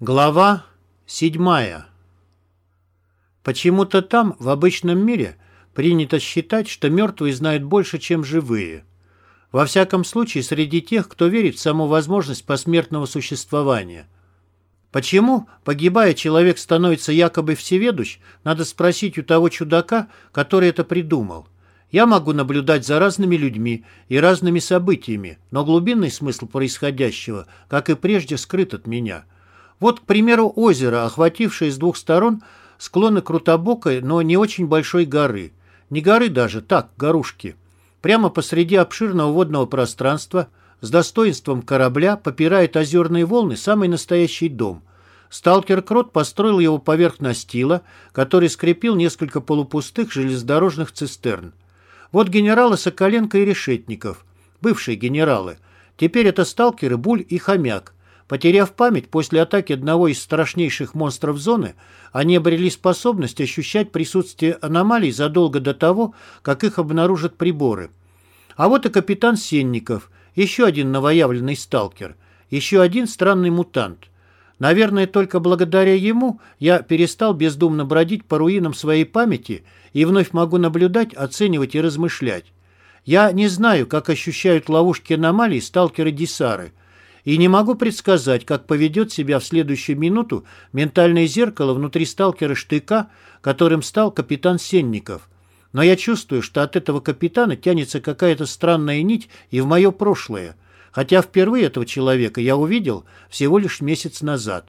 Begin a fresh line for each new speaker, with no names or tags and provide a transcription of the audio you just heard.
Глава седьмая. Почему-то там, в обычном мире, принято считать, что мертвые знают больше, чем живые. Во всяком случае, среди тех, кто верит в саму возможность посмертного существования. Почему, погибая, человек становится якобы всеведущ, надо спросить у того чудака, который это придумал. Я могу наблюдать за разными людьми и разными событиями, но глубинный смысл происходящего, как и прежде, скрыт от меня – вот, к примеру, озеро, охватившее с двух сторон склоны крутобокой, но не очень большой горы. Не горы даже, так, горушки. Прямо посреди обширного водного пространства с достоинством корабля попирает озерные волны самый настоящий дом. Сталкер Крот построил его поверх настила, который скрепил несколько полупустых железнодорожных цистерн. Вот генералы Соколенко и Решетников, бывшие генералы. Теперь это сталкеры Буль и Хомяк, Потеряв память после атаки одного из страшнейших монстров зоны, они обрели способность ощущать присутствие аномалий задолго до того, как их обнаружат приборы. А вот и капитан Сенников, еще один новоявленный сталкер, еще один странный мутант. Наверное, только благодаря ему я перестал бездумно бродить по руинам своей памяти и вновь могу наблюдать, оценивать и размышлять. Я не знаю, как ощущают ловушки аномалий сталкеры-десары, и не могу предсказать, как поведет себя в следующую минуту ментальное зеркало внутри сталкера Штыка, которым стал капитан Сенников. Но я чувствую, что от этого капитана тянется какая-то странная нить и в мое прошлое, хотя впервые этого человека я увидел всего лишь месяц назад.